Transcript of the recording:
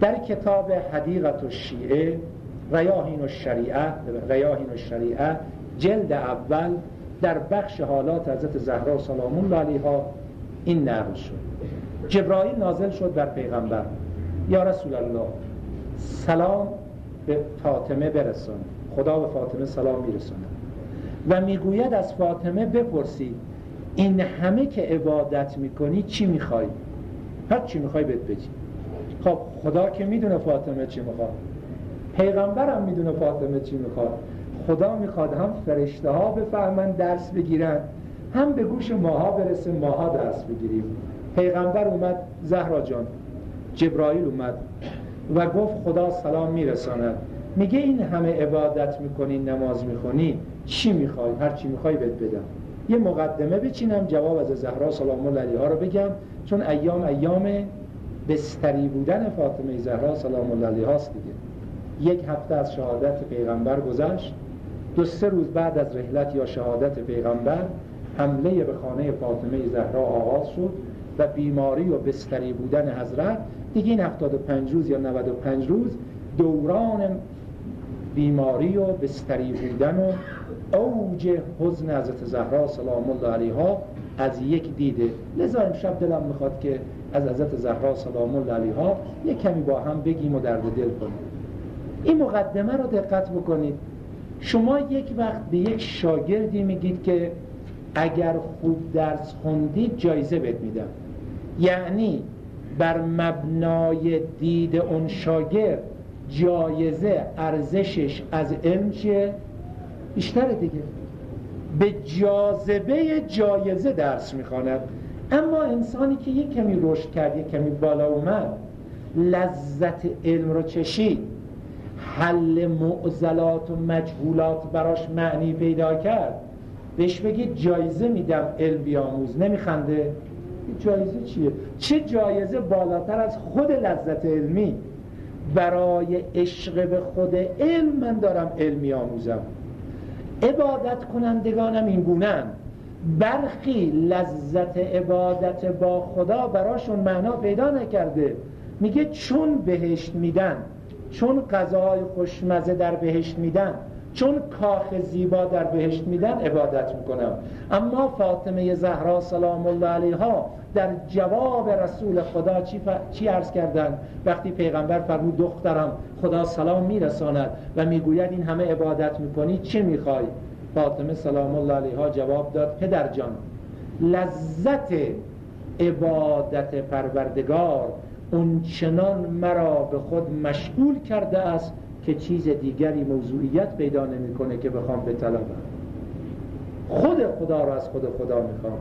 در کتاب حدیقت و شیعه ریاهین و شریعه ریاهین و شریعه جلد اول در بخش حالات حضرت زهرا سلام الله علیها این نقل شد. جبرائیل نازل شد بر پیغمبر. یا رسول الله سلام به فاطمه برسان. خدا به فاطمه سلام میرساند. و می‌گوید از فاطمه بپرسید این همه که عبادت می‌کنی چی می‌خوای؟ هر چی می‌خوای بهت بگی. خب خدا که می‌دونه فاطمه چی می‌خواد. پیغمبر هم می‌دونه فاطمه چی می‌خواد. خدا می‌خواد هم فرشته ها بفهمن درس بگیرن. هم به گوش ماها برسه ماها درس بگیریم. پیغمبر اومد زهرا جان. جبرائیل اومد و گفت خدا سلام میرساند. میگه این همه عبادت می‌کنی نماز می‌خونی چی می‌خوای؟ هر چی می‌خوای بهت بدم. یه مقدمه بچینم جواب از زهرا سلام الله علیها رو بگم. چون ایام ایام بستری بودن فاطمه زهرا سلام الله علیها است دیگه. یک هفته از شهادت پیغمبر گذشت. دو سه روز بعد از رحلت یا شهادت پیغمبر حمله به خانه فاطمه زهرا آغاز شد و بیماری و بستری بودن حضرت. دیگه این 75 روز یا 95 روز دوران بیماری و بستری بودن و اوج حزن حضرت زهرا سلام الله علیها از یک دیده لذا امشب دلم می‌خواد که از حضرت زهرا سلام الله علیها یک کمی با هم بگیم و درد دل کنیم. این مقدمه رو دقت بکنید. شما یک وقت به یک شاگردی میگید که اگر خوب درس خوندید جایزه بهت میدم. یعنی بر مبنای دید اون شاگرد جایزه ارزشش از علم چیه؟ بیشتره دیگه. به جاذبه جایزه درس می‌خواند. اما انسانی که یک کمی رشد کرد یک کمی بالا اومد لذت علم رو چشید. حل معضلات و مجهولات براش معنی پیدا کرد. بهش بگید جایزه میدم علم بیاموز. نمیخنده؟ جایزه چیه؟ چه جایزه بالاتر از خود لذت علمی؟ برای عشق به خود علم من دارم علمی آموزم. عبادت کنندگانم این گونن برخی لذت عبادت با خدا براشون معنا پیدا نکرده. میگه چون بهشت میدن چون غذای خوشمزه در بهشت میدن چون کاخ زیبا در بهشت میدن عبادت می‌کنم. اما فاطمه زهرا سلام الله علیها در جواب رسول خدا چی, ف... چی عرض کردن؟ وقتی پیغمبر فرمود دخترم خدا سلام میرساند و می‌گوید این همه عبادت می‌کنی چی می‌خوای؟ فاطمه سلام الله علیها جواب داد پدر جان لذت عبادت پروردگار اون چنان مرا به خود مشغول کرده است که چیز دیگری موضوعیت پیدا نمی‌کنه که بخوام به طلبم. خود خدا را از خود خدا می‌خوام.